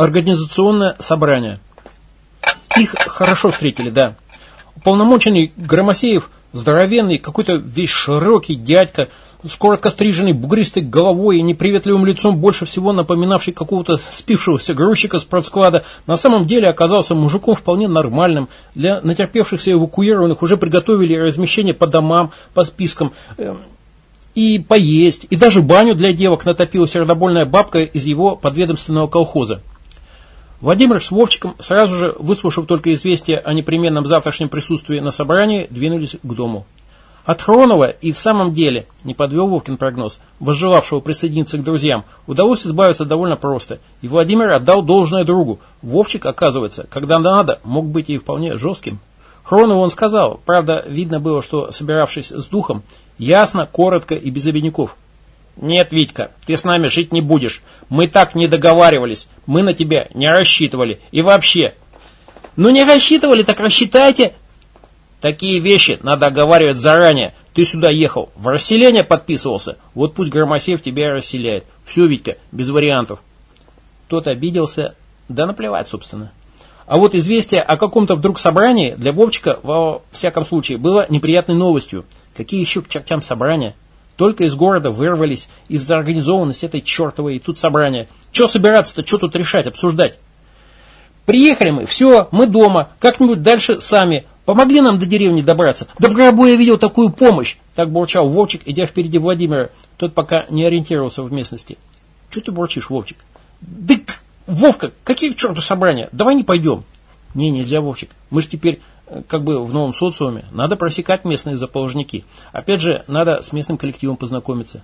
Организационное собрание. Их хорошо встретили, да. Уполномоченный Громосеев, здоровенный, какой-то весь широкий дядька, с коротко стриженной бугристой головой и неприветливым лицом, больше всего напоминавший какого-то спившегося грузчика с продсклада, на самом деле оказался мужиком вполне нормальным. Для натерпевшихся эвакуированных уже приготовили размещение по домам, по спискам, э, и поесть, и даже баню для девок натопила сердобольная бабка из его подведомственного колхоза. Владимир с Вовчиком, сразу же выслушав только известие о непременном завтрашнем присутствии на собрании, двинулись к дому. От Хронова и в самом деле, не подвел Вовкин прогноз, возжелавшего присоединиться к друзьям, удалось избавиться довольно просто, и Владимир отдал должное другу. Вовчик, оказывается, когда надо, мог быть и вполне жестким. Хронову он сказал, правда, видно было, что, собиравшись с духом, ясно, коротко и без обиняков. «Нет, Витька, ты с нами жить не будешь. Мы так не договаривались. Мы на тебя не рассчитывали. И вообще...» «Ну не рассчитывали, так рассчитайте!» «Такие вещи надо оговаривать заранее. Ты сюда ехал, в расселение подписывался. Вот пусть Громосеев тебя расселяет. Все, Витька, без вариантов». Тот обиделся, да наплевать, собственно. А вот известие о каком-то вдруг собрании для Вовчика, во всяком случае, было неприятной новостью. Какие еще к чертям собрания? Только из города вырвались из-за организованности этой чертовой, и тут собрание. Че собираться-то, что тут решать, обсуждать? Приехали мы, все, мы дома, как-нибудь дальше сами. Помогли нам до деревни добраться. Да в гробу я видел такую помощь. Так бурчал Вовчик, идя впереди Владимира. Тот пока не ориентировался в местности. Че ты бурчишь, Вовчик? Дык, Вовка, какие к черту собрания? Давай не пойдем. Не, нельзя, Вовчик. Мы же теперь как бы в новом социуме, надо просекать местные заположники. Опять же, надо с местным коллективом познакомиться.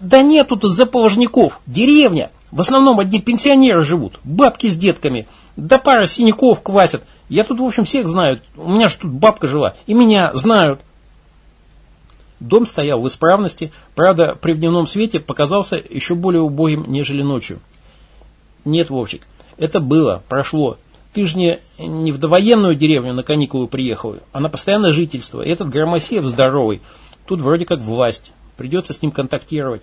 Да нет тут заположников, деревня. В основном одни пенсионеры живут, бабки с детками. Да пара синяков квасят. Я тут, в общем, всех знаю. У меня же тут бабка жила. И меня знают. Дом стоял в исправности, правда, при дневном свете показался еще более убогим, нежели ночью. Нет, Вовчик, это было, прошло. Ты же не, не в довоенную деревню на каникулы приехал, а на постоянное жительство. И этот Громосеев здоровый. Тут вроде как власть. Придется с ним контактировать.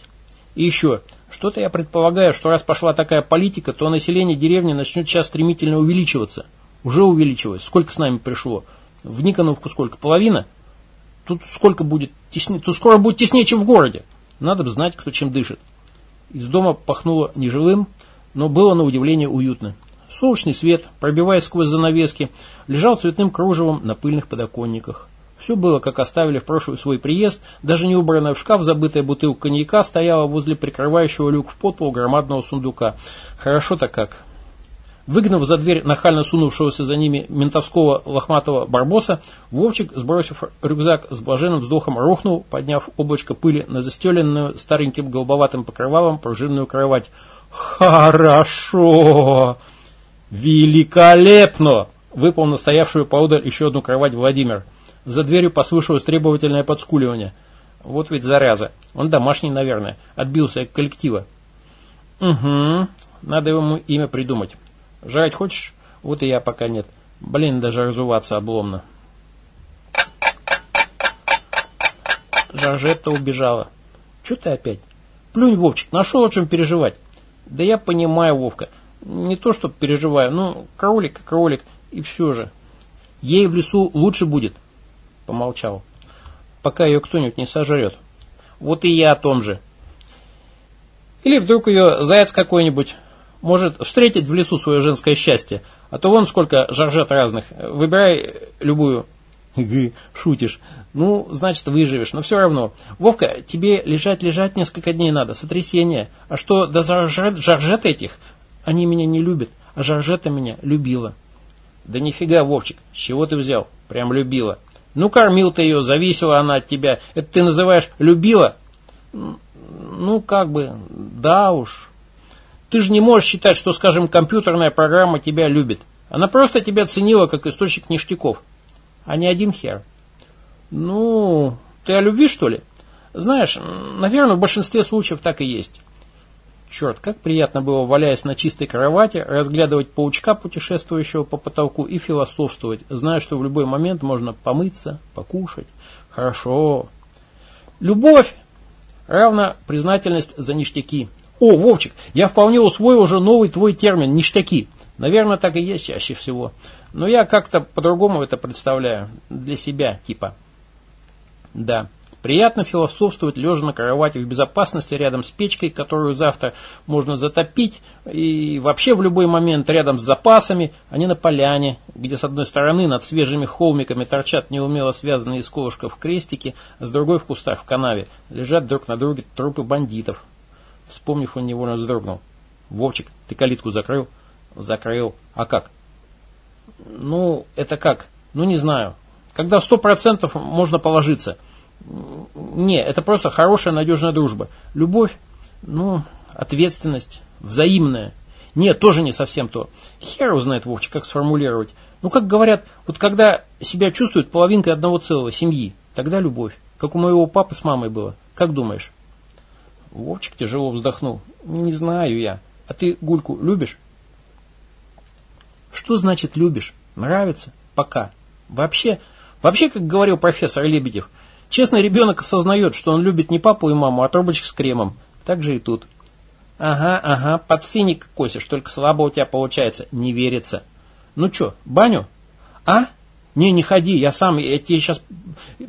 И еще, что-то я предполагаю, что раз пошла такая политика, то население деревни начнет сейчас стремительно увеличиваться. Уже увеличилось. Сколько с нами пришло? В Никоновку сколько? Половина? Тут сколько будет теснее? Тут скоро будет теснее, чем в городе. Надо бы знать, кто чем дышит. Из дома пахнуло нежилым, но было на удивление уютно. Солнечный свет, пробиваясь сквозь занавески, лежал цветным кружевом на пыльных подоконниках. Все было, как оставили в прошлый свой приезд, даже не убранная в шкаф забытая бутылка коньяка стояла возле прикрывающего люк в подпол громадного сундука. Хорошо-то как. Выгнав за дверь нахально сунувшегося за ними ментовского лохматого барбоса, Вовчик, сбросив рюкзак, с блаженным вздохом рухнул, подняв облачко пыли на застеленную стареньким голубоватым покрывалом пружинную кровать. «Хорошо!» «Великолепно!» Выпал на стоявшую поодаль еще одну кровать Владимир. За дверью послышалось требовательное подскуливание. Вот ведь зараза. Он домашний, наверное. Отбился от коллектива. Угу. Надо ему имя придумать. Жрать хочешь? Вот и я пока нет. Блин, даже разуваться обломно. Жоржетта убежала. Че ты опять? Плюнь, Вовчик, нашел о чем переживать. Да я понимаю, Вовка. Не то, что переживаю, ну, кролик, кролик, и все же. Ей в лесу лучше будет, помолчал, пока ее кто-нибудь не сожрет. Вот и я о том же. Или вдруг ее заяц какой-нибудь может встретить в лесу свое женское счастье, а то вон сколько жаржет разных. Выбирай любую. Шутишь. Ну, значит, выживешь, но все равно. Вовка, тебе лежать-лежать несколько дней надо, сотрясение. А что до жаржет, жаржет этих, они меня не любят, а Жоржета меня любила. Да нифига, Вовчик, с чего ты взял? Прям любила. Ну, кормил ты ее, зависела она от тебя. Это ты называешь любила? Ну, как бы, да уж. Ты же не можешь считать, что, скажем, компьютерная программа тебя любит. Она просто тебя ценила как источник ништяков. А не один хер. Ну, ты о любви, что ли? Знаешь, наверное, в большинстве случаев так и есть. Черт, как приятно было, валяясь на чистой кровати, разглядывать паучка, путешествующего по потолку, и философствовать, зная, что в любой момент можно помыться, покушать. Хорошо. Любовь равна признательность за ништяки. О, Вовчик, я вполне усвоил уже новый твой термин – ништяки. Наверное, так и есть чаще всего. Но я как-то по-другому это представляю. Для себя, типа. Да. Приятно философствовать, лежа на кровати в безопасности, рядом с печкой, которую завтра можно затопить, и вообще в любой момент рядом с запасами, а не на поляне, где с одной стороны над свежими холмиками торчат неумело связанные из колышков крестики, а с другой в кустах в канаве лежат друг на друге трупы бандитов. Вспомнив, он невольно вздрогнул. «Вовчик, ты калитку закрыл?» «Закрыл. А как?» «Ну, это как? Ну, не знаю. Когда сто процентов можно положиться». Не, это просто хорошая, надежная дружба. Любовь, ну, ответственность, взаимная. Нет, тоже не совсем то. Хер узнает, Вовчик, как сформулировать. Ну, как говорят, вот когда себя чувствует половинкой одного целого, семьи, тогда любовь. Как у моего папы с мамой было. Как думаешь? Вовчик тяжело вздохнул. Не знаю я. А ты Гульку любишь? Что значит любишь? Нравится? Пока. Вообще, вообще, как говорил профессор Лебедев, Честный ребенок осознает, что он любит не папу и маму, а трубочек с кремом. Так же и тут. Ага, ага, подсиник косишь, только слабо у тебя получается, не верится. Ну что, баню? А? Не, не ходи, я сам, я тебе сейчас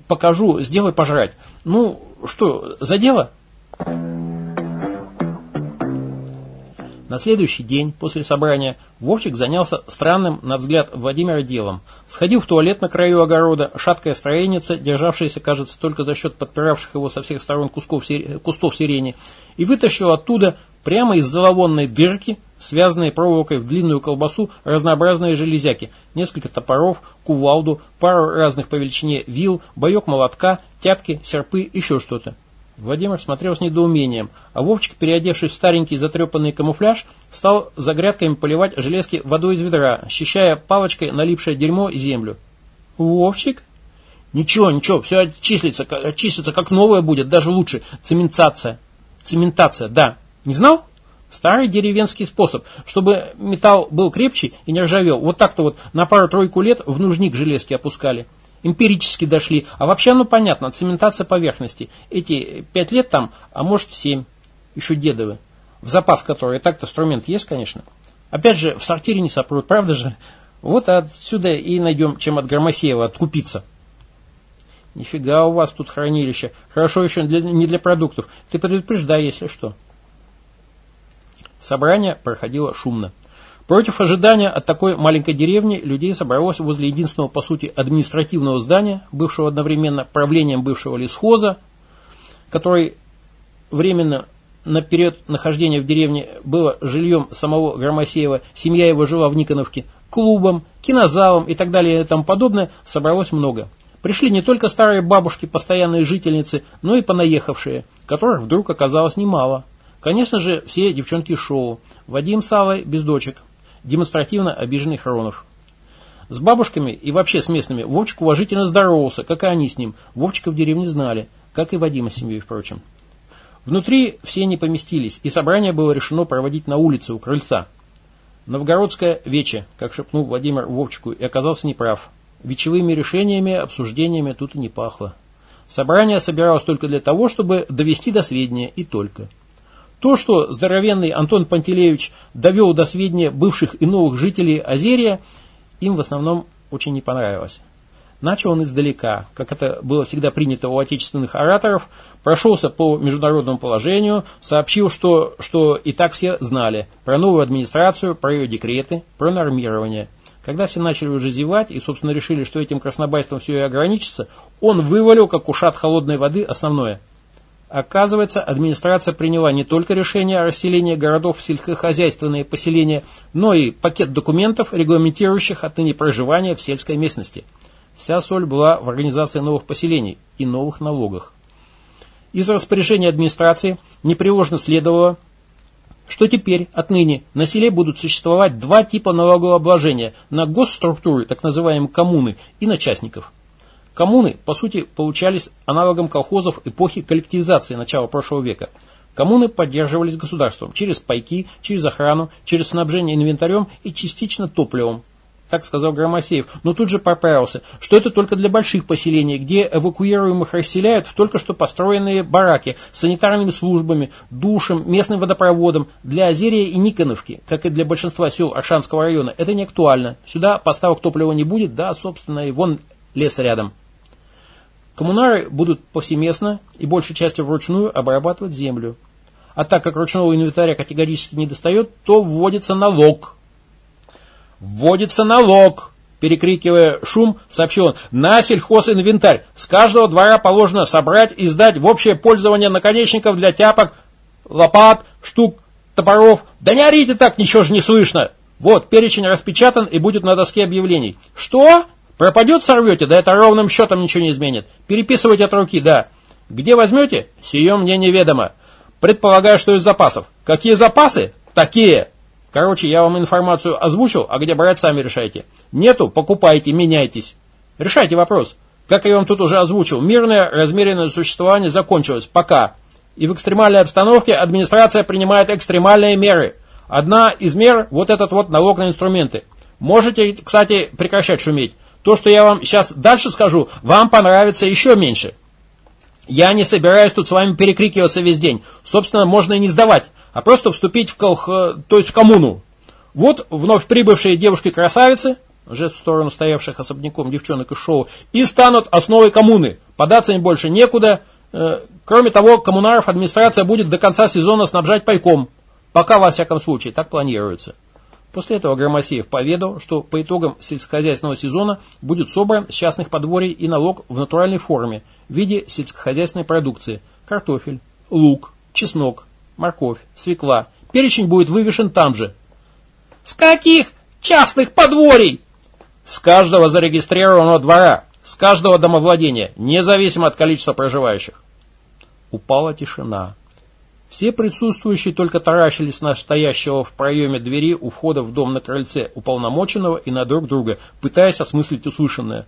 покажу, сделай пожрать. Ну, что, за дело? На следующий день после собрания Вовчик занялся странным, на взгляд Владимира, делом. Сходил в туалет на краю огорода, шаткая строеница, державшаяся, кажется, только за счет подпиравших его со всех сторон кусков, кустов сирени, и вытащил оттуда, прямо из зловонной дырки, связанные проволокой в длинную колбасу, разнообразные железяки, несколько топоров, кувалду, пару разных по величине вил, боек молотка, тяпки, серпы, еще что-то. Владимир смотрел с недоумением, а Вовчик, переодевшись в старенький затрепанный камуфляж, стал за грядками поливать железки водой из ведра, ощущая палочкой налипшее дерьмо и землю. «Вовчик?» «Ничего, ничего, все числится, числится как новое будет, даже лучше. Цементация». «Цементация, да. Не знал?» Старый деревенский способ, чтобы металл был крепче и не ржавел. Вот так-то вот на пару-тройку лет в нужник железки опускали эмпирически дошли. А вообще, ну понятно, цементация поверхности. Эти пять лет там, а может семь. Еще дедовы. В запас который. Так-то инструмент есть, конечно. Опять же, в сортире не сопрут, правда же? Вот отсюда и найдем, чем от Громосеева откупиться. Нифига у вас тут хранилище. Хорошо еще для, не для продуктов. Ты предупреждай, если что. Собрание проходило шумно. Против ожидания от такой маленькой деревни людей собралось возле единственного, по сути, административного здания, бывшего одновременно правлением бывшего лесхоза, который временно на период нахождения в деревне было жильем самого Громосеева, семья его жила в Никоновке, клубом, кинозалом и так далее и тому подобное, собралось много. Пришли не только старые бабушки, постоянные жительницы, но и понаехавшие, которых вдруг оказалось немало. Конечно же, все девчонки шоу. Вадим с Аллой без дочек, демонстративно обиженный Хронов. С бабушками и вообще с местными Вовчик уважительно здоровался, как и они с ним. Вовчика в деревне знали, как и Вадима с семьей, впрочем. Внутри все не поместились, и собрание было решено проводить на улице у крыльца. Новгородское вече, как шепнул Владимир Вовчику, и оказался неправ. Вечевыми решениями, обсуждениями тут и не пахло. Собрание собиралось только для того, чтобы довести до сведения, и только. То, что здоровенный Антон Пантелеевич довел до сведения бывших и новых жителей Озерия, им в основном очень не понравилось. Начал он издалека, как это было всегда принято у отечественных ораторов, прошелся по международному положению, сообщил, что, что и так все знали про новую администрацию, про ее декреты, про нормирование. Когда все начали уже зевать и, собственно, решили, что этим краснобайством все и ограничится, он вывалил, как ушат холодной воды, основное – Оказывается, администрация приняла не только решение о расселении городов в сельскохозяйственные поселения, но и пакет документов, регламентирующих отныне проживание в сельской местности. Вся соль была в организации новых поселений и новых налогах. Из распоряжения администрации непреложно следовало, что теперь, отныне, на селе будут существовать два типа налогообложения на госструктуры, так называемые коммуны, и на частников. Коммуны, по сути, получались аналогом колхозов эпохи коллективизации начала прошлого века. Коммуны поддерживались государством через пайки, через охрану, через снабжение инвентарем и частично топливом. так сказал Громосеев, но тут же поправился, что это только для больших поселений, где эвакуируемых расселяют в только что построенные бараки с санитарными службами, душем, местным водопроводом. Для Озерия и Никоновки, как и для большинства сел Аршанского района, это не актуально. Сюда поставок топлива не будет, да, собственно, и вон лес рядом. Коммунары будут повсеместно и большей частью вручную обрабатывать землю. А так как ручного инвентаря категорически не достает, то вводится налог – «Вводится налог!» Перекрикивая шум, сообщил он, на сельхозинвентарь. С каждого двора положено собрать и сдать в общее пользование наконечников для тяпок, лопат, штук, топоров. Да не орите так, ничего же не слышно. Вот, перечень распечатан и будет на доске объявлений. Что? Пропадет, сорвете? Да это ровным счетом ничего не изменит. Переписывайте от руки, да. Где возьмете? Сие мне неведомо. Предполагаю, что из запасов. Какие запасы? Такие. Короче, я вам информацию озвучил, а где брать, сами решайте. Нету, покупайте, меняйтесь. Решайте вопрос. Как я вам тут уже озвучил, мирное, размеренное существование закончилось. Пока. И в экстремальной обстановке администрация принимает экстремальные меры. Одна из мер – вот этот вот налог на инструменты. Можете, кстати, прекращать шуметь. То, что я вам сейчас дальше скажу, вам понравится еще меньше. Я не собираюсь тут с вами перекрикиваться весь день. Собственно, можно и не сдавать а просто вступить в, колх, то есть в коммуну. Вот вновь прибывшие девушки-красавицы, жест в сторону стоявших особняком девчонок из шоу, и станут основой коммуны. Податься им больше некуда. Э, кроме того, коммунаров администрация будет до конца сезона снабжать пайком. Пока, во всяком случае, так планируется. После этого Громосеев поведал, что по итогам сельскохозяйственного сезона будет собран с частных подворий и налог в натуральной форме в виде сельскохозяйственной продукции. Картофель, лук, чеснок, морковь, свекла. Перечень будет вывешен там же. С каких частных подворий? С каждого зарегистрированного двора, с каждого домовладения, независимо от количества проживающих. Упала тишина. Все присутствующие только таращились на стоящего в проеме двери у входа в дом на крыльце уполномоченного и на друг друга, пытаясь осмыслить услышанное.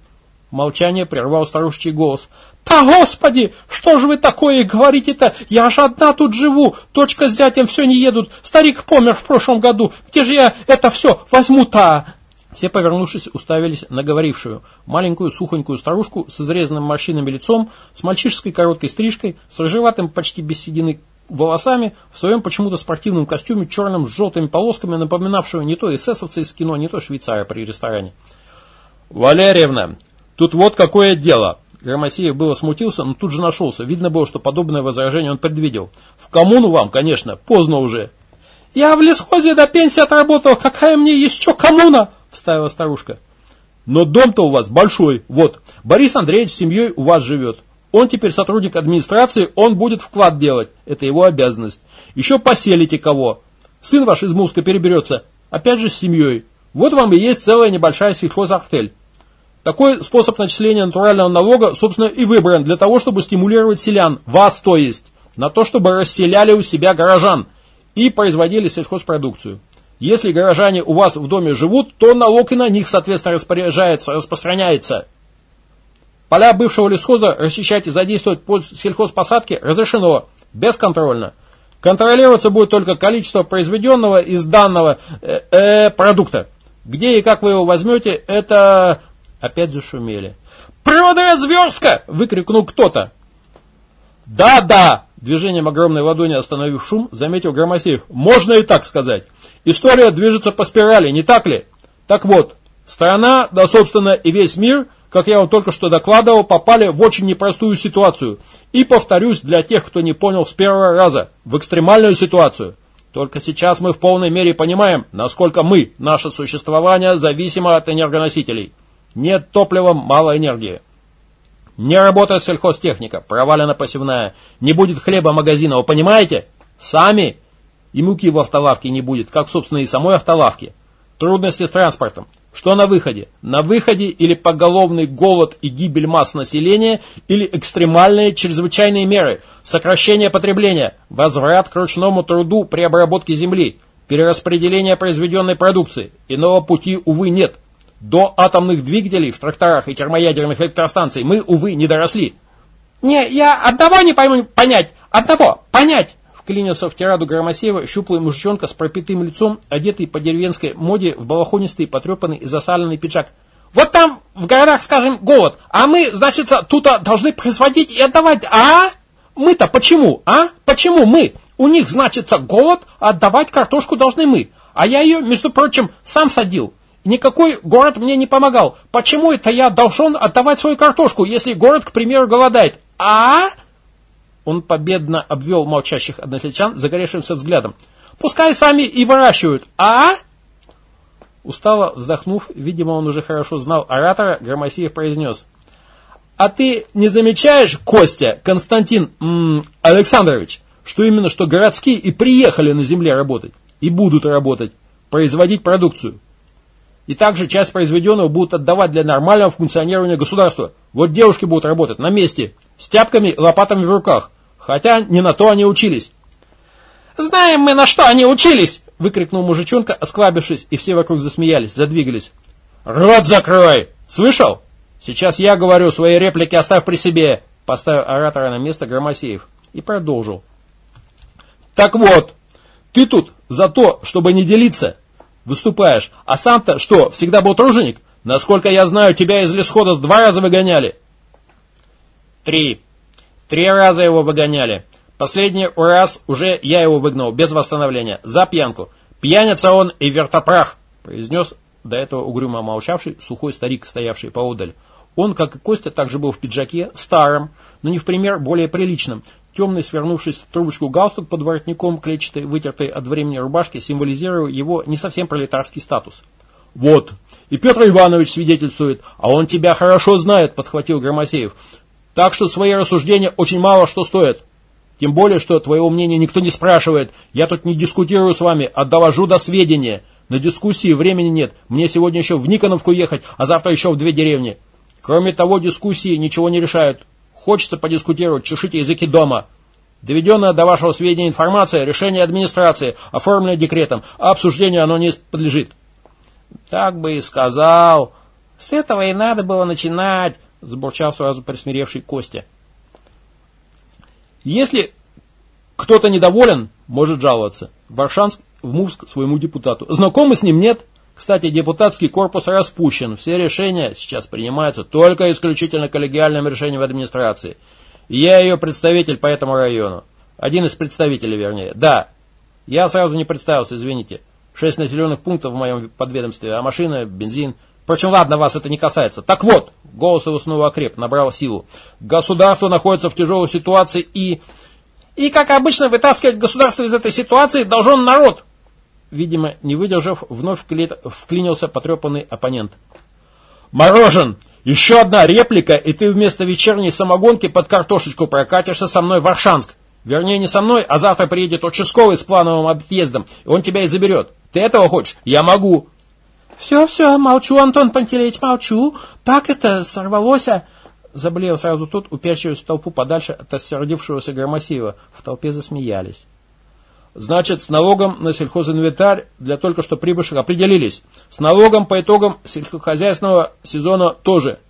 Молчание прервал старушечий голос. «Да, господи, что же вы такое говорите-то? Я же одна тут живу, точка с зятем все не едут, старик помер в прошлом году, где же я это все возьму-то?» Все, повернувшись, уставились на говорившую. Маленькую сухонькую старушку с изрезанным морщинами лицом, с мальчишеской короткой стрижкой, с рыжеватым, почти без седины волосами, в своем почему-то спортивном костюме, черным с желтыми полосками, напоминавшего не то эсэсовца из кино, не то швейцара при ресторане. «Валерьевна, Тут вот какое дело. Громосеев было смутился, но тут же нашелся. Видно было, что подобное возражение он предвидел. В коммуну вам, конечно, поздно уже. Я в лесхозе до пенсии отработал, какая мне еще коммуна? Вставила старушка. Но дом-то у вас большой. Вот, Борис Андреевич с семьей у вас живет. Он теперь сотрудник администрации, он будет вклад делать. Это его обязанность. Еще поселите кого. Сын ваш из Муска переберется, опять же с семьей. Вот вам и есть целая небольшая сельхозартель. Такой способ начисления натурального налога, собственно, и выбран для того, чтобы стимулировать селян, вас то есть, на то, чтобы расселяли у себя горожан и производили сельхозпродукцию. Если горожане у вас в доме живут, то налог и на них, соответственно, распоряжается, распространяется. Поля бывшего лесхоза расчищать и задействовать под сельхозпосадки разрешено, бесконтрольно. Контролироваться будет только количество произведенного из данного э, э, продукта. Где и как вы его возьмете, это Опять зашумели. «Проводная зверстка!» – выкрикнул кто-то. «Да-да!» – движением огромной ладони остановив шум, заметил Громосеев. «Можно и так сказать. История движется по спирали, не так ли? Так вот, страна, да, собственно, и весь мир, как я вам только что докладывал, попали в очень непростую ситуацию. И, повторюсь, для тех, кто не понял с первого раза, в экстремальную ситуацию. Только сейчас мы в полной мере понимаем, насколько мы, наше существование, зависимо от энергоносителей». Нет топлива, мало энергии. Не работает сельхозтехника, провалена посевная. Не будет хлеба магазина, вы понимаете? Сами. И муки в автолавке не будет, как, собственно, и самой автолавки. Трудности с транспортом. Что на выходе? На выходе или поголовный голод и гибель масс населения, или экстремальные чрезвычайные меры, сокращение потребления, возврат к ручному труду при обработке земли, перераспределение произведенной продукции. Иного пути, увы, нет. До атомных двигателей в тракторах и термоядерных электростанций мы, увы, не доросли. «Не, я одного не пойму понять, одного понять!» Вклинился в тираду Громосеева щуплый мужичонка с пропитым лицом, одетый по деревенской моде в балахонистый, потрепанный и засаленный пиджак. «Вот там в городах, скажем, голод, а мы, значит, тут должны производить и отдавать, а? Мы-то почему, а? Почему мы? У них, значит, голод, а отдавать картошку должны мы. А я ее, между прочим, сам садил. Никакой город мне не помогал. Почему это я должен отдавать свою картошку, если город, к примеру, голодает? А? Он победно обвел молчащих односельчан загоревшимся взглядом. Пускай сами и выращивают. А? Устало вздохнув, видимо, он уже хорошо знал оратора, Громосеев произнес. А ты не замечаешь, Костя, Константин м -м, Александрович, что именно что городские и приехали на земле работать, и будут работать, производить продукцию? И также часть произведенного будут отдавать для нормального функционирования государства. Вот девушки будут работать на месте, с тяпками и лопатами в руках. Хотя не на то они учились. «Знаем мы, на что они учились!» – выкрикнул мужичонка, осклабившись, и все вокруг засмеялись, задвигались. «Рот закрой! Слышал? Сейчас я говорю, свои реплики оставь при себе!» – поставил оратора на место Громосеев и продолжил. «Так вот, ты тут за то, чтобы не делиться, выступаешь. А сам-то что, всегда был труженик? Насколько я знаю, тебя из лесхода два раза выгоняли. Три. Три раза его выгоняли. Последний раз уже я его выгнал, без восстановления, за пьянку. Пьяница он и вертопрах, произнес до этого угрюмо молчавший сухой старик, стоявший поодаль. Он, как и Костя, также был в пиджаке, старом, но не в пример более приличном, Темный, свернувшись в трубочку галстук под воротником клетчатой, вытертой от времени рубашки, символизировал его не совсем пролетарский статус. «Вот, и Петр Иванович свидетельствует, а он тебя хорошо знает», — подхватил Громосеев. «Так что свои рассуждения очень мало что стоят. Тем более, что твоего мнения никто не спрашивает. Я тут не дискутирую с вами, а довожу до сведения. На дискуссии времени нет. Мне сегодня еще в Никоновку ехать, а завтра еще в две деревни. Кроме того, дискуссии ничего не решают. Хочется подискутировать, чешите языки дома. Доведенная до вашего сведения информация, решение администрации, оформленное декретом, а обсуждению оно не подлежит. Так бы и сказал. С этого и надо было начинать, забурчал сразу присмиревший Костя. Если кто-то недоволен, может жаловаться. Варшанск в Мувск своему депутату. Знакомы с ним нет? Кстати, депутатский корпус распущен. Все решения сейчас принимаются только исключительно коллегиальным решением администрации. я ее представитель по этому району. Один из представителей, вернее. Да, я сразу не представился, извините. Шесть населенных пунктов в моем подведомстве, а машина, бензин. Впрочем, ладно, вас это не касается. Так вот, голос его снова окреп, набрал силу. Государство находится в тяжелой ситуации и... И, как обычно, вытаскивать государство из этой ситуации должен народ. Видимо, не выдержав, вновь вклинился потрепанный оппонент. «Морожен! Еще одна реплика, и ты вместо вечерней самогонки под картошечку прокатишься со мной в Аршанск. Вернее, не со мной, а завтра приедет участковый с плановым объездом, и он тебя и заберет. Ты этого хочешь? Я могу!» «Все, все, молчу, Антон Пантелеич, молчу. Так это сорвалось, а...» Заблеял сразу тот, уперчиваясь в толпу подальше от осердившегося Громосеева. В толпе засмеялись. Значит, с налогом на сельхозинвентарь для только что прибывших определились. С налогом по итогам сельскохозяйственного сезона тоже.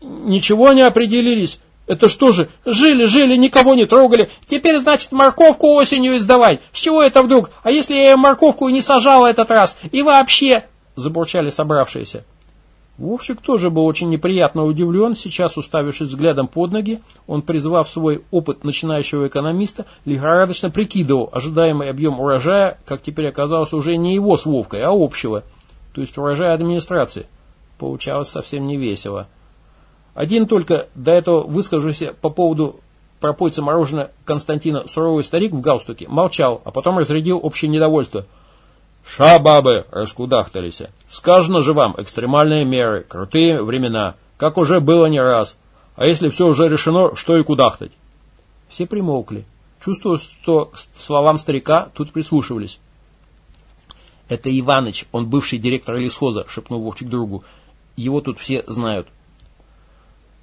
Ничего не определились. Это что же, жили, жили, никого не трогали. Теперь, значит, морковку осенью издавай. С чего это вдруг? А если я морковку и не сажала этот раз? И вообще... Забурчали собравшиеся. Вовчик тоже был очень неприятно удивлен, сейчас уставившись взглядом под ноги, он, призвав свой опыт начинающего экономиста, лихорадочно прикидывал ожидаемый объем урожая, как теперь оказалось уже не его с Вовкой, а общего, то есть урожая администрации. Получалось совсем не весело. Один только до этого выскажившийся по поводу пропойца мороженого Константина суровый старик в галстуке молчал, а потом разрядил общее недовольство – Ша, бабы, раскудахтались. Сказано же вам, экстремальные меры, крутые времена, как уже было не раз. А если все уже решено, что и кудахтать? Все примолкли. Чувствуя, что к словам старика тут прислушивались. «Это Иваныч, он бывший директор лесхоза», — шепнул Вовчик другу. «Его тут все знают».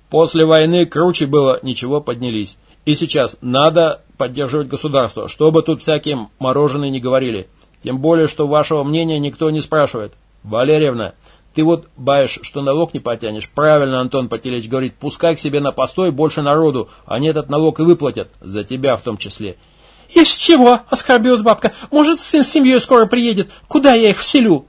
После войны круче было, ничего поднялись. И сейчас надо поддерживать государство, чтобы тут всякие мороженые не говорили. Тем более, что вашего мнения никто не спрашивает. Валерьевна, ты вот баешь, что налог не потянешь. Правильно Антон Пателич говорит, пускай к себе на постой больше народу, они этот налог и выплатят, за тебя в том числе. «Из чего?» — оскорбилась бабка. «Может, сын с семьей скоро приедет? Куда я их вселю?»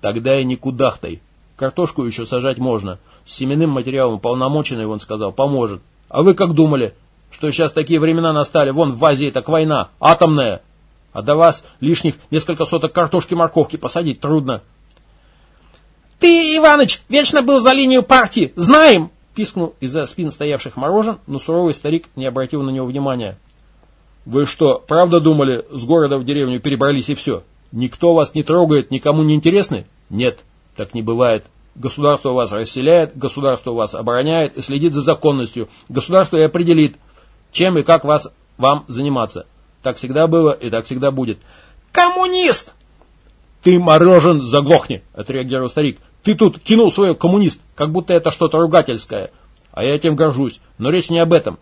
«Тогда и не кудахтай. Картошку еще сажать можно. С семенным материалом полномоченный, он сказал, поможет. А вы как думали, что сейчас такие времена настали? Вон в Азии так война, атомная. А до вас лишних несколько соток картошки-морковки посадить трудно». «Ты, Иваныч, вечно был за линию партии, знаем!» Пискнул из-за спин стоявших морожен, но суровый старик не обратил на него внимания. «Вы что, правда думали, с города в деревню перебрались и все? Никто вас не трогает, никому не интересны? Нет, так не бывает. Государство вас расселяет, государство вас обороняет и следит за законностью. Государство и определит, чем и как вас, вам заниматься. Так всегда было и так всегда будет. «Коммунист!» «Ты, морожен, заглохни!» – отреагировал старик. «Ты тут кинул свое коммунист, как будто это что-то ругательское. А я этим горжусь. Но речь не об этом.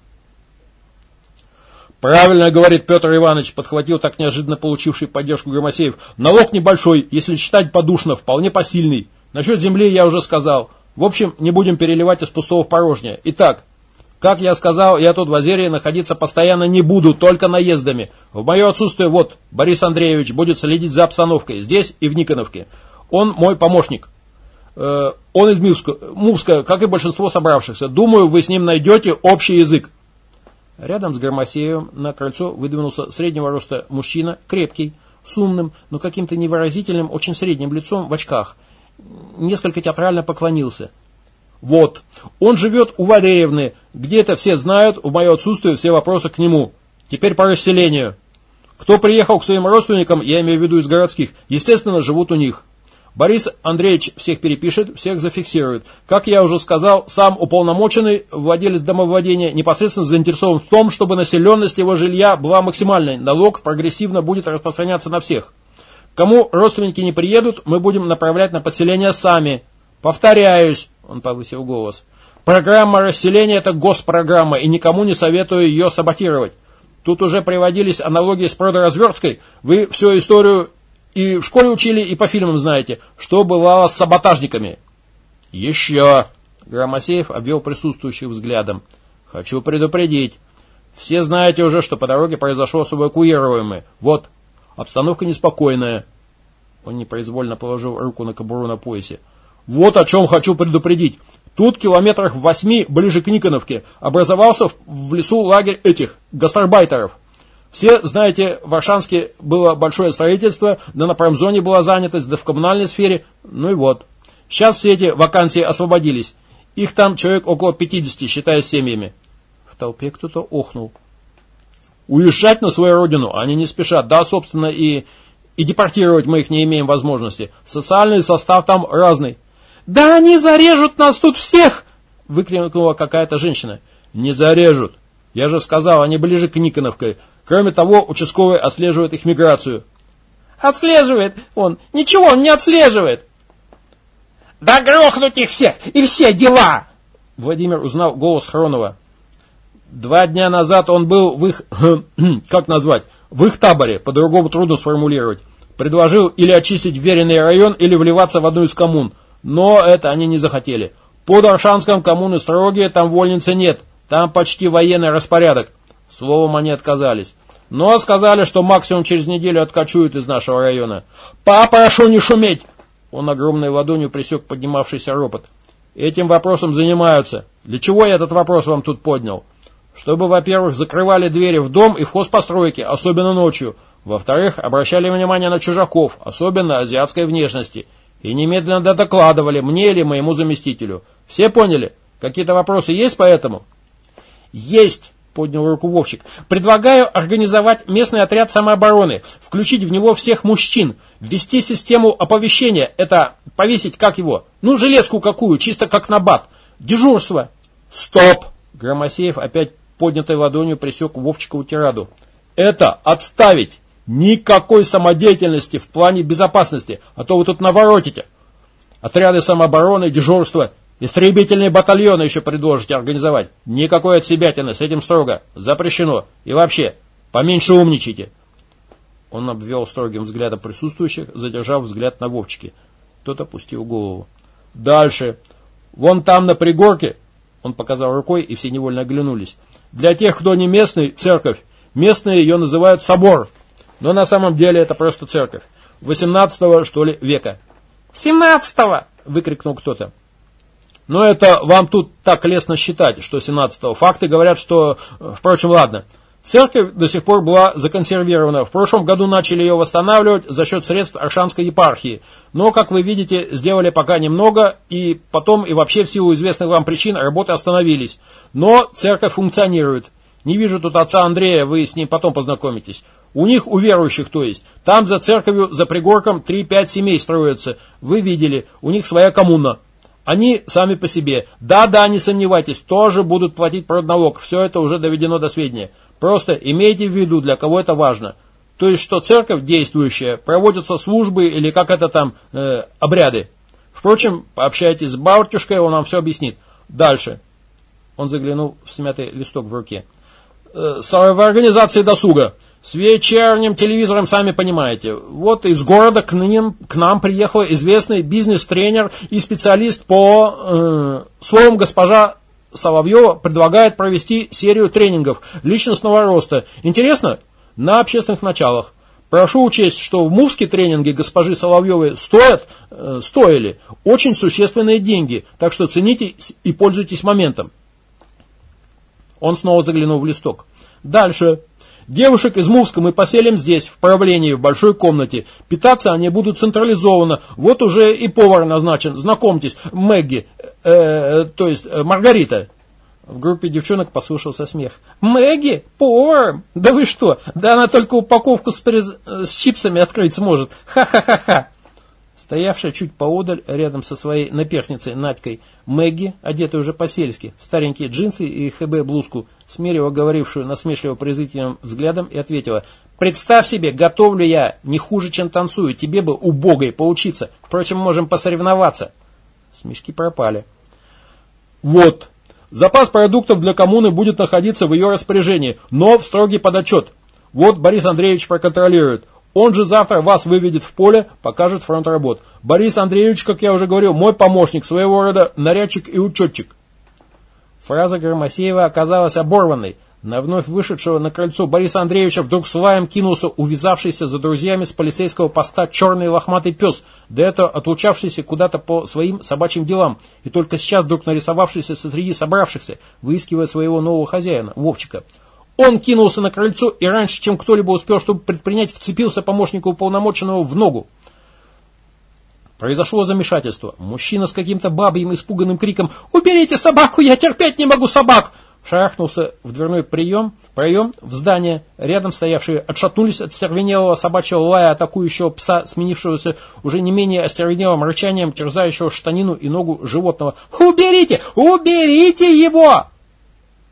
Правильно говорит Петр Иванович, подхватил так неожиданно получивший поддержку Громосеев. Налог небольшой, если считать подушно, вполне посильный. Насчет земли я уже сказал. В общем, не будем переливать из пустого в порожнее. Итак, как я сказал, я тут в Азерии находиться постоянно не буду, только наездами. В мое отсутствие вот Борис Андреевич будет следить за обстановкой здесь и в Никоновке. Он мой помощник. Э, он из Мувска, Мувска, как и большинство собравшихся. Думаю, вы с ним найдете общий язык. Рядом с Громосеевым на крыльцо выдвинулся среднего роста мужчина, крепкий, с умным, но каким-то невыразительным, очень средним лицом в очках. Несколько театрально поклонился. Вот, он живет у Валеевны, где-то все знают, в мое отсутствие все вопросы к нему. Теперь по расселению. Кто приехал к своим родственникам, я имею в виду из городских, естественно, живут у них. Борис Андреевич всех перепишет, всех зафиксирует. Как я уже сказал, сам уполномоченный владелец домовладения непосредственно заинтересован в том, чтобы населенность его жилья была максимальной. Налог прогрессивно будет распространяться на всех. Кому родственники не приедут, мы будем направлять на подселение сами. Повторяюсь, он повысил голос. Программа расселения – это госпрограмма, и никому не советую ее саботировать. Тут уже приводились аналогии с продоразверткой. Вы всю историю и в школе учили, и по фильмам знаете, что бывало с саботажниками. Еще. Громосеев обвел присутствующих взглядом. Хочу предупредить. Все знаете уже, что по дороге произошло с эвакуируемыми. Вот, обстановка неспокойная. Он непроизвольно положил руку на кобуру на поясе. Вот о чем хочу предупредить. Тут километрах в восьми, ближе к Никоновке, образовался в лесу лагерь этих, гастарбайтеров. Все, знаете, в Варшанске было большое строительство, да на промзоне была занятость, да в коммунальной сфере. Ну и вот. Сейчас все эти вакансии освободились. Их там человек около 50, считая семьями. В толпе кто-то охнул. Уезжать на свою родину они не спешат. Да, собственно, и, и депортировать мы их не имеем возможности. Социальный состав там разный. «Да они зарежут нас тут всех!» — выкрикнула какая-то женщина. «Не зарежут. Я же сказал, они ближе к Никоновке. Кроме того, участковый отслеживает их миграцию». «Отслеживает он! Ничего он не отслеживает!» «Да грохнуть их всех! И все дела!» Владимир узнал голос Хронова. Два дня назад он был в их... как назвать? В их таборе, по-другому трудно сформулировать. Предложил или очистить веренный район, или вливаться в одну из коммун – но это они не захотели. Под Аршанском коммуны строгие, там вольницы нет. Там почти военный распорядок. Словом, они отказались. Но сказали, что максимум через неделю откачуют из нашего района. «Попрошу не шуметь!» Он огромной ладонью присек поднимавшийся ропот. «Этим вопросом занимаются. Для чего я этот вопрос вам тут поднял? Чтобы, во-первых, закрывали двери в дом и в хозпостройки, особенно ночью. Во-вторых, обращали внимание на чужаков, особенно азиатской внешности и немедленно докладывали мне или моему заместителю. Все поняли? Какие-то вопросы есть по этому? Есть, поднял руку Вовчик. Предлагаю организовать местный отряд самообороны, включить в него всех мужчин, ввести систему оповещения, это повесить, как его, ну, железку какую, чисто как набат, дежурство. Стоп! Громосеев опять поднятой ладонью присек Вовчикову тираду. Это отставить! Никакой самодеятельности в плане безопасности, а то вы тут наворотите. Отряды самообороны, дежурства, истребительные батальоны еще предложите организовать. Никакой отсебятины, с этим строго. Запрещено. И вообще, поменьше умничайте. Он обвел строгим взглядом присутствующих, задержав взгляд на Вовчике. Тот опустил голову. Дальше. Вон там на пригорке, он показал рукой, и все невольно оглянулись. Для тех, кто не местный, церковь. Местные ее называют собор, но на самом деле это просто церковь. 18 что ли, века. 17-го! выкрикнул кто-то. Но это вам тут так лестно считать, что 17-го. Факты говорят, что... Впрочем, ладно. Церковь до сих пор была законсервирована. В прошлом году начали ее восстанавливать за счет средств Аршанской епархии. Но, как вы видите, сделали пока немного, и потом и вообще в силу известных вам причин работы остановились. Но церковь функционирует. Не вижу тут отца Андрея, вы с ним потом познакомитесь. У них, у верующих, то есть. Там за церковью, за пригорком 3-5 семей строятся. Вы видели, у них своя коммуна. Они сами по себе. Да-да, не сомневайтесь, тоже будут платить продналог. Все это уже доведено до сведения. Просто имейте в виду, для кого это важно. То есть, что церковь действующая, проводятся службы или как это там, э, обряды. Впрочем, пообщайтесь с Бауртюшкой, он вам все объяснит. Дальше. Он заглянул в смятый листок в руке. Э, в организации досуга. С вечерним телевизором, сами понимаете. Вот из города к, ним, к нам приехал известный бизнес-тренер и специалист по... Э, словом, госпожа Соловьева предлагает провести серию тренингов личностного роста. Интересно? На общественных началах. Прошу учесть, что в МУФСке тренинги госпожи Соловьевой стоят, э, стоили очень существенные деньги, так что цените и пользуйтесь моментом. Он снова заглянул в листок. Дальше. Девушек из Мувска мы поселим здесь, в правлении, в большой комнате. Питаться они будут централизованно. Вот уже и повар назначен. Знакомьтесь, Мэгги, э, э, то есть э, Маргарита. В группе девчонок послышался смех. «Мэгги? Повар? Да вы что? Да она только упаковку с, приз... с чипсами открыть сможет. Ха-ха-ха-ха!» Стоявшая чуть поодаль, рядом со своей наперсницей Надькой, Мэгги, одетая уже по-сельски, в старенькие джинсы и ХБ-блузку, смерила говорившую насмешливо презрительным взглядом и ответила, «Представь себе, готовлю я не хуже, чем танцую, тебе бы убогой поучиться, впрочем, можем посоревноваться». Смешки пропали. «Вот, запас продуктов для коммуны будет находиться в ее распоряжении, но в строгий подотчет. Вот Борис Андреевич проконтролирует». Он же завтра вас выведет в поле, покажет фронт работ. Борис Андреевич, как я уже говорил, мой помощник, своего рода нарядчик и учетчик. Фраза Громосеева оказалась оборванной. На вновь вышедшего на крыльцо Бориса Андреевича вдруг с лаем кинулся увязавшийся за друзьями с полицейского поста черный лохматый пес, до этого отлучавшийся куда-то по своим собачьим делам, и только сейчас вдруг нарисовавшийся среди собравшихся, выискивая своего нового хозяина, Вовчика. Он кинулся на крыльцо и раньше, чем кто-либо успел что-то предпринять, вцепился помощнику уполномоченного в ногу. Произошло замешательство. Мужчина с каким-то бабьим испуганным криком «Уберите собаку! Я терпеть не могу собак!» шарахнулся в дверной прием, проем в здание. Рядом стоявшие отшатнулись от стервенелого собачьего лая атакующего пса, сменившегося уже не менее остервенелым рычанием, терзающего штанину и ногу животного. «Уберите! Уберите его!»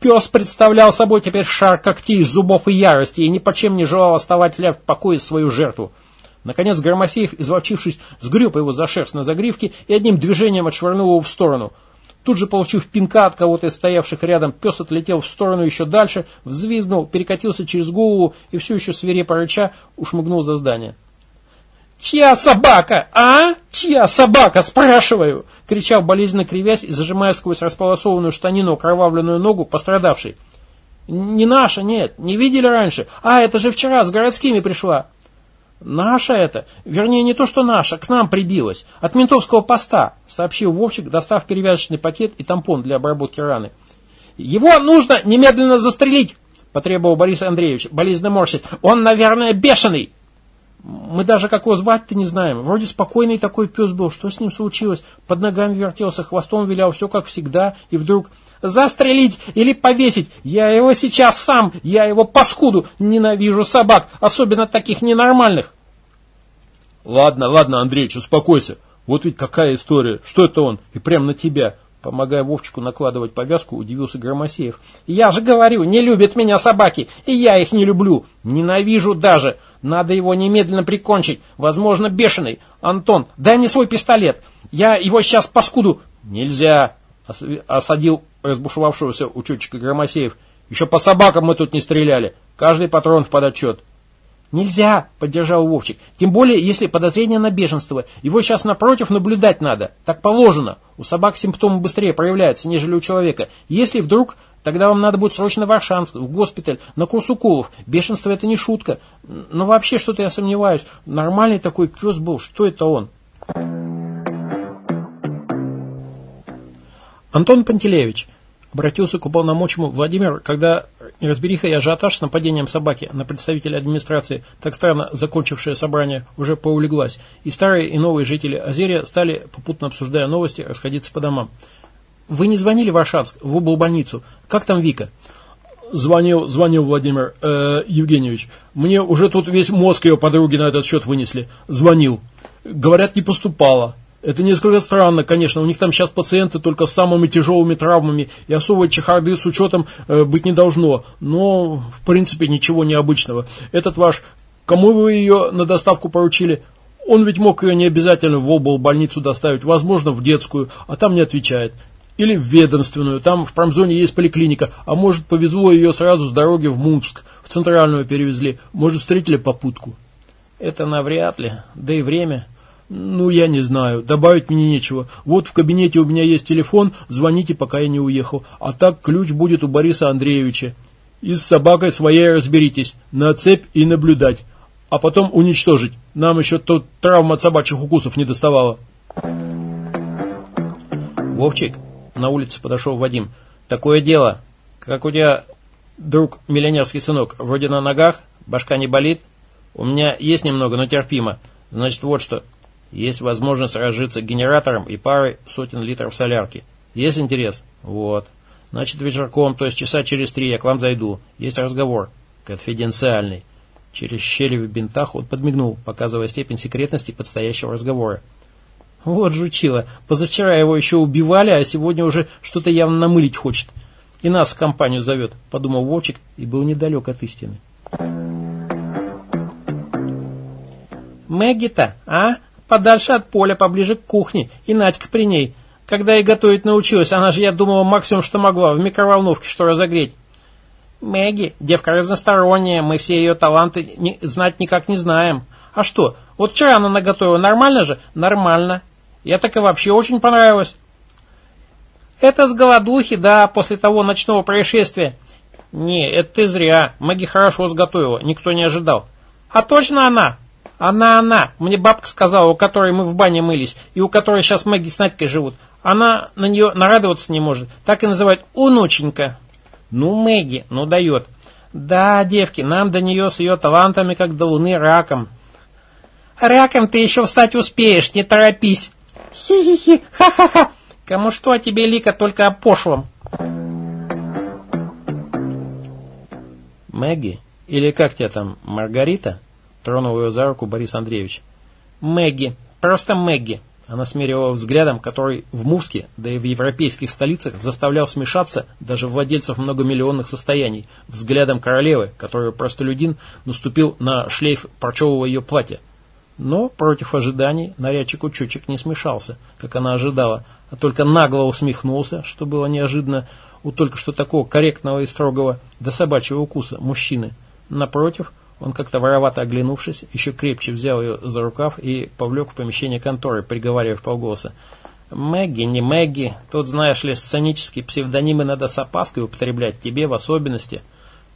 Пес представлял собой теперь шар когтей, зубов и ярости и ни по чем не желал оставать в покое свою жертву. Наконец Громосеев, изловчившись, сгреб его за шерсть на загривке и одним движением отшвырнул его в сторону. Тут же, получив пинка от кого-то из стоявших рядом, пес отлетел в сторону еще дальше, взвизгнул, перекатился через голову и все еще свирепо рыча ушмыгнул за здание. «Чья собака, а? Чья собака, спрашиваю!» — кричал болезненно кривясь и зажимая сквозь располосованную штанину окровавленную ногу пострадавший. «Не наша, нет, не видели раньше. А, это же вчера с городскими пришла». «Наша это? Вернее, не то, что наша, к нам прибилась. От ментовского поста», — сообщил Вовчик, достав перевязочный пакет и тампон для обработки раны. «Его нужно немедленно застрелить!» — потребовал Борис Андреевич, болезненно морщить. «Он, наверное, бешеный!» Мы даже как его звать-то не знаем. Вроде спокойный такой пес был. Что с ним случилось? Под ногами вертелся, хвостом вилял, все как всегда. И вдруг застрелить или повесить. Я его сейчас сам, я его паскуду. Ненавижу собак, особенно таких ненормальных. Ладно, ладно, Андреич, успокойся. Вот ведь какая история. Что это он? И прямо на тебя. Помогая Вовчику накладывать повязку, удивился Громосеев. «Я же говорю, не любят меня собаки, и я их не люблю. Ненавижу даже. Надо его немедленно прикончить. Возможно, бешеный. Антон, дай мне свой пистолет. Я его сейчас паскуду. Нельзя, осадил разбушевавшегося учетчика Громосеев. Еще по собакам мы тут не стреляли. Каждый патрон в подотчет. «Нельзя!» — поддержал Вовчик. «Тем более, если подозрение на бешенство. Его сейчас напротив наблюдать надо. Так положено. У собак симптомы быстрее проявляются, нежели у человека. Если вдруг Тогда вам надо будет срочно в Аршанск, в госпиталь, на курс уколов. Бешенство это не шутка. Но вообще что-то я сомневаюсь. Нормальный такой пес был. Что это он? Антон Пантелеевич обратился к уполномоченному Владимир, когда неразбериха и ажиотаж с нападением собаки на представителя администрации, так странно закончившее собрание, уже поулеглась, и старые и новые жители Озерия стали, попутно обсуждая новости, расходиться по домам. Вы не звонили в Аршанск, в облбольницу? Как там Вика? Звонил, звонил Владимир э, Евгеньевич. Мне уже тут весь мозг ее подруги на этот счет вынесли. Звонил. Говорят, не поступала. Это несколько странно, конечно. У них там сейчас пациенты только с самыми тяжелыми травмами и особой чехарды с учетом э, быть не должно. Но, в принципе, ничего необычного. Этот ваш... Кому вы ее на доставку поручили? Он ведь мог ее не обязательно в обл больницу доставить, возможно, в детскую, а там не отвечает. Или в ведомственную, там в промзоне есть поликлиника, а может повезло ее сразу с дороги в Мунск, в центральную перевезли, может встретили попутку. Это навряд ли, да и время. Ну, я не знаю, добавить мне нечего. Вот в кабинете у меня есть телефон, звоните, пока я не уехал. А так ключ будет у Бориса Андреевича. И с собакой своей разберитесь, на цепь и наблюдать. А потом уничтожить. Нам еще тут травм от собачьих укусов не доставало. Вовчик, на улице подошел Вадим. «Такое дело. Как у тебя, друг, миллионерский сынок, вроде на ногах, башка не болит? У меня есть немного, но терпимо. Значит, вот что. Есть возможность разжиться генератором и парой сотен литров солярки. Есть интерес? Вот. Значит, вечерком, то есть часа через три я к вам зайду. Есть разговор. Конфиденциальный. Через щели в бинтах он подмигнул, показывая степень секретности предстоящего разговора. Вот жучила. Позавчера его еще убивали, а сегодня уже что-то явно намылить хочет. И нас в компанию зовет, подумал Вовчик и был недалек от истины. Мэгги-то, а? Подальше от поля, поближе к кухне. И Надька при ней. Когда и готовить научилась, она же, я думала, максимум, что могла, в микроволновке что разогреть. Мэгги, девка разносторонняя, мы все ее таланты не, знать никак не знаем. А что, вот вчера она наготовила, нормально же? Нормально. Я так и вообще очень понравилось. Это с голодухи, да, после того ночного происшествия. Не, это ты зря. Маги хорошо сготовила, никто не ожидал. А точно она? Она, она. Мне бабка сказала, у которой мы в бане мылись, и у которой сейчас Мэгги с Надькой живут. Она на нее нарадоваться не может. Так и называют «унученька». Ну, Мэгги, ну дает. Да, девки, нам до нее с ее талантами, как до луны, раком. Раком ты еще встать успеешь, не торопись. Хи-хи-хи, ха-ха-ха. Кому что о тебе, Лика, только о пошлом. Мэгги, или как тебя там, Маргарита? Тронул ее за руку Борис Андреевич. Мэгги, просто Мэгги. Она смерила взглядом, который в Мувске, да и в европейских столицах заставлял смешаться даже владельцев многомиллионных состояний, взглядом королевы, которую простолюдин наступил на шлейф парчевого ее платья. Но против ожиданий нарядчик Учучек не смешался, как она ожидала, а только нагло усмехнулся, что было неожиданно у только что такого корректного и строгого до собачьего укуса мужчины. Напротив, он как-то воровато оглянувшись, еще крепче взял ее за рукав и повлек в помещение конторы, приговаривая в полголоса. «Мэгги, не Мэгги, тут, знаешь ли, сценические псевдонимы надо с опаской употреблять, тебе в особенности».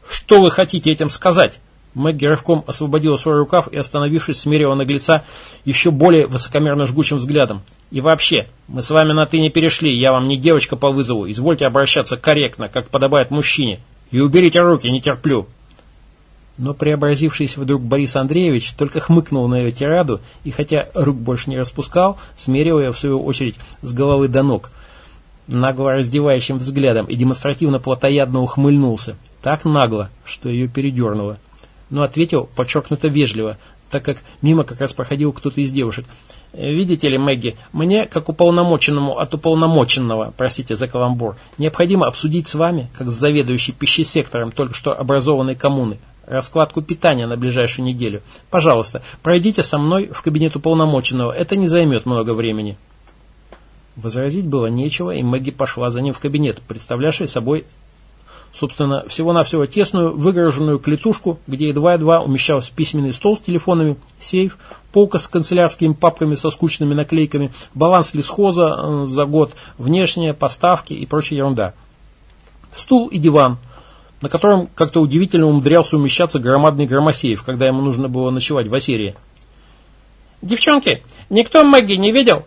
«Что вы хотите этим сказать?» Мэгги рывком освободила свой рукав и, остановившись, смирила наглеца еще более высокомерно жгучим взглядом. «И вообще, мы с вами на «ты» не перешли, я вам не девочка по вызову, извольте обращаться корректно, как подобает мужчине, и уберите руки, не терплю». Но преобразившийся вдруг Борис Андреевич только хмыкнул на ее тираду и, хотя рук больше не распускал, смерил ее, в свою очередь, с головы до ног, нагло раздевающим взглядом и демонстративно плотоядно ухмыльнулся. Так нагло, что ее передернуло но ответил подчеркнуто вежливо, так как мимо как раз проходил кто-то из девушек. «Видите ли, Мэгги, мне, как уполномоченному от уполномоченного, простите за каламбур, необходимо обсудить с вами, как с заведующей пищесектором только что образованной коммуны, раскладку питания на ближайшую неделю. Пожалуйста, пройдите со мной в кабинет уполномоченного, это не займет много времени». Возразить было нечего, и Мэгги пошла за ним в кабинет, представлявший собой собственно, всего-навсего тесную выгороженную клетушку, где едва-едва умещался письменный стол с телефонами, сейф, полка с канцелярскими папками со скучными наклейками, баланс лесхоза э, за год, внешние поставки и прочая ерунда. стул и диван, на котором как-то удивительно умудрялся умещаться громадный Громосеев, когда ему нужно было ночевать в Осерии. «Девчонки, никто Мэгги не видел?»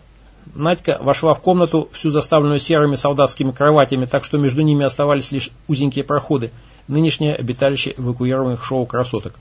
Надька вошла в комнату, всю заставленную серыми солдатскими кроватями, так что между ними оставались лишь узенькие проходы, нынешнее обиталище эвакуированных шоу-красоток.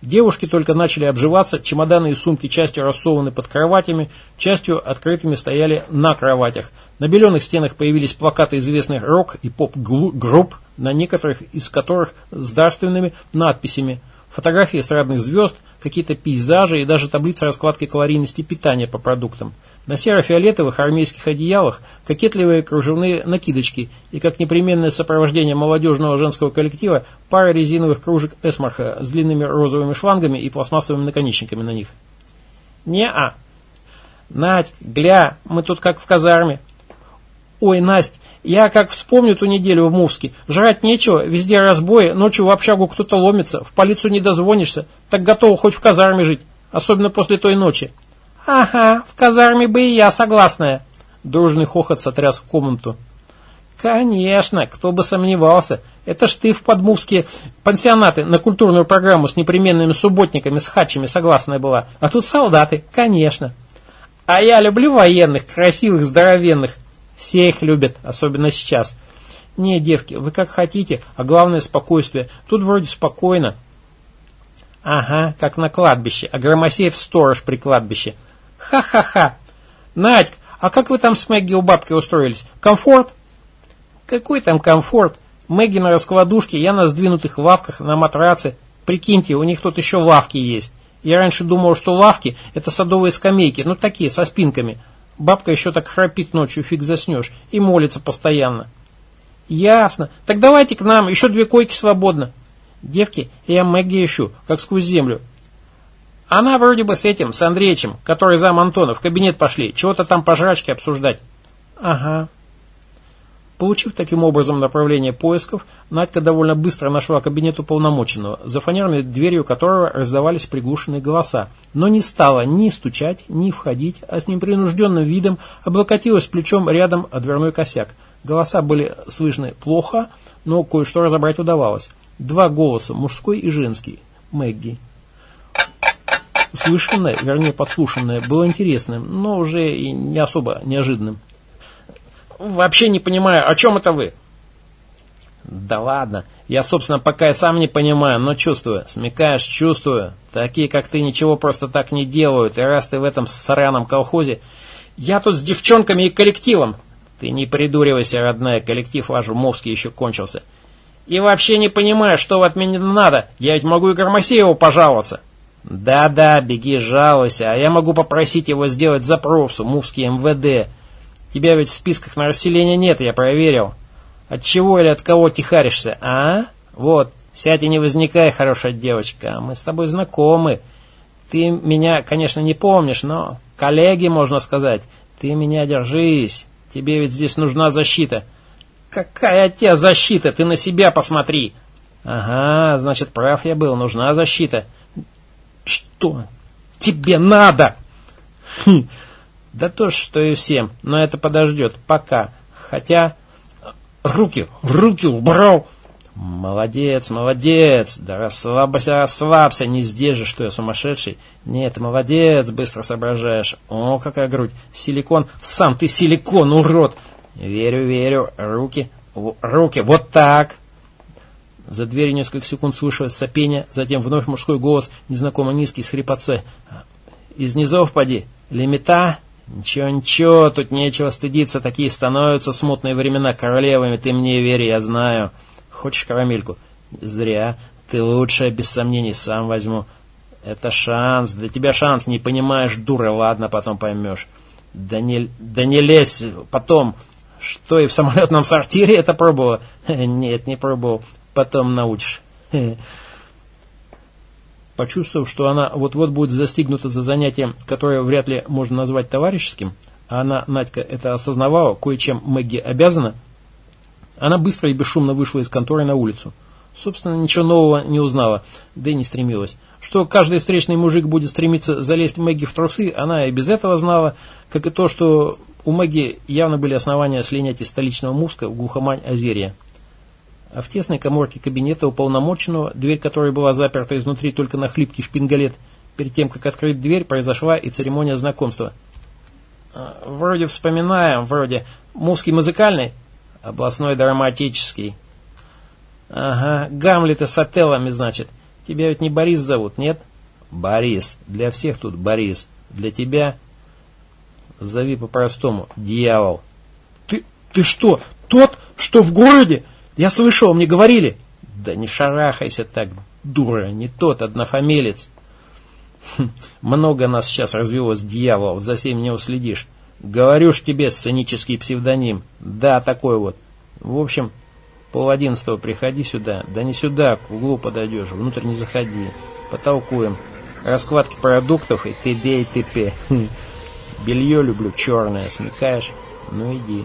Девушки только начали обживаться, чемоданы и сумки частью рассованы под кроватями, частью открытыми стояли на кроватях. На беленых стенах появились плакаты известных рок- и поп-групп, на некоторых из которых с дарственными надписями – Фотографии эстрадных звезд, какие-то пейзажи и даже таблица раскладки калорийности питания по продуктам. На серо-фиолетовых армейских одеялах кокетливые кружевные накидочки и, как непременное сопровождение молодежного женского коллектива, пара резиновых кружек эсмарха с длинными розовыми шлангами и пластмассовыми наконечниками на них. «Не-а! Надь, гля, мы тут как в казарме!» «Ой, Насть, я как вспомню ту неделю в Мувске. Жрать нечего, везде разбои, ночью в общагу кто-то ломится, в полицию не дозвонишься, так готов хоть в казарме жить, особенно после той ночи». «Ага, в казарме бы и я согласная». Дружный хохот сотряс в комнату. «Конечно, кто бы сомневался. Это ж ты в подмувские пансионаты на культурную программу с непременными субботниками, с хачами согласная была. А тут солдаты, конечно. А я люблю военных, красивых, здоровенных. Все их любят, особенно сейчас. Не, девки, вы как хотите, а главное спокойствие. Тут вроде спокойно. Ага, как на кладбище, а Громосеев сторож при кладбище. Ха-ха-ха. Надька, а как вы там с Мэгги у бабки устроились? Комфорт? Какой там комфорт? Мэгги на раскладушке, я на сдвинутых лавках, на матраце. Прикиньте, у них тут еще лавки есть. Я раньше думал, что лавки это садовые скамейки, ну такие, со спинками. Бабка еще так храпит ночью, фиг заснешь, и молится постоянно. Ясно. Так давайте к нам, еще две койки свободно. Девки, я Мэгги ищу, как сквозь землю. Она вроде бы с этим, с Андреичем, который зам Антона, в кабинет пошли, чего-то там по жрачке обсуждать. Ага. Получив таким образом направление поисков, Надька довольно быстро нашла кабинет уполномоченного, за фанерной дверью которого раздавались приглушенные голоса, но не стала ни стучать, ни входить, а с непринужденным видом облокотилась плечом рядом о дверной косяк. Голоса были слышны плохо, но кое-что разобрать удавалось. Два голоса, мужской и женский. Мэгги. Услышанное, вернее подслушанное, было интересным, но уже и не особо неожиданным. Вообще не понимаю, о чем это вы? Да ладно, я, собственно, пока и сам не понимаю, но чувствую. Смекаешь, чувствую. Такие, как ты, ничего просто так не делают. И раз ты в этом сраном колхозе... Я тут с девчонками и коллективом. Ты не придуривайся, родная, коллектив ваш в Мовске еще кончился. И вообще не понимаю, что от меня надо. Я ведь могу и Гармасееву пожаловаться. Да-да, беги, жалуйся, а я могу попросить его сделать запрос в Мувский МВД. Тебя ведь в списках на расселение нет, я проверил. От чего или от кого тихаришься, а? Вот, сядь и не возникай, хорошая девочка, мы с тобой знакомы. Ты меня, конечно, не помнишь, но коллеги, можно сказать. Ты меня держись, тебе ведь здесь нужна защита. Какая от тебя защита, ты на себя посмотри. Ага, значит, прав я был, нужна защита. Что тебе надо? Хм. Да то, что и всем, но это подождет, пока. Хотя... Руки, руки убрал! Молодец, молодец! Да расслабься, расслабься, не здесь же, что я сумасшедший. Нет, молодец, быстро соображаешь. О, какая грудь! Силикон, сам ты силикон, урод! Верю, верю, руки, руки, вот так! За дверью несколько секунд слышалось сопение, затем вновь мужской голос, незнакомо низкий, с хрипотцой. «Из низов поди! Лимита? «Ничего, ничего, тут нечего стыдиться, такие становятся в смутные времена королевами, ты мне верь, я знаю. Хочешь карамельку?» «Зря, ты лучшая, без сомнений, сам возьму». «Это шанс, для тебя шанс, не понимаешь, дура, ладно, потом поймешь». «Да не, да не лезь, потом...» «Что, и в самолетном сортире это пробовала?» «Нет, не пробовал, потом научишь». Почувствовав, что она вот-вот будет застигнута за занятием, которое вряд ли можно назвать товарищеским, а она, Надька, это осознавала, кое-чем Мэгги обязана, она быстро и бесшумно вышла из конторы на улицу. Собственно, ничего нового не узнала, да и не стремилась. Что каждый встречный мужик будет стремиться залезть Мэгги в трусы, она и без этого знала, как и то, что у Мэгги явно были основания слинять из столичного Мувска в глухомань Озерья. А в тесной коморке кабинета уполномоченного, дверь которой была заперта изнутри только на хлипкий шпингалет, перед тем, как открыть дверь, произошла и церемония знакомства. А, «Вроде вспоминаем, вроде. Мувский музыкальный?» «Областной драматический». «Ага, Гамлета с отеллами, значит. Тебя ведь не Борис зовут, нет?» «Борис. Для всех тут Борис. Для тебя...» «Зови по-простому. Дьявол». «Ты... ты что, тот, что в городе? Я слышал, мне говорили». «Да не шарахайся так, дура, не тот, однофамилец». Хм, много нас сейчас развелось дьяволов, за всем не уследишь. Говорю ж тебе, сценический псевдоним. Да, такой вот. В общем, пол одиннадцатого приходи сюда. Да не сюда, к углу подойдешь, внутрь не заходи. Потолкуем. Раскладки продуктов и т.д. и т.п. Хм. Белье люблю черное, смекаешь? Ну иди.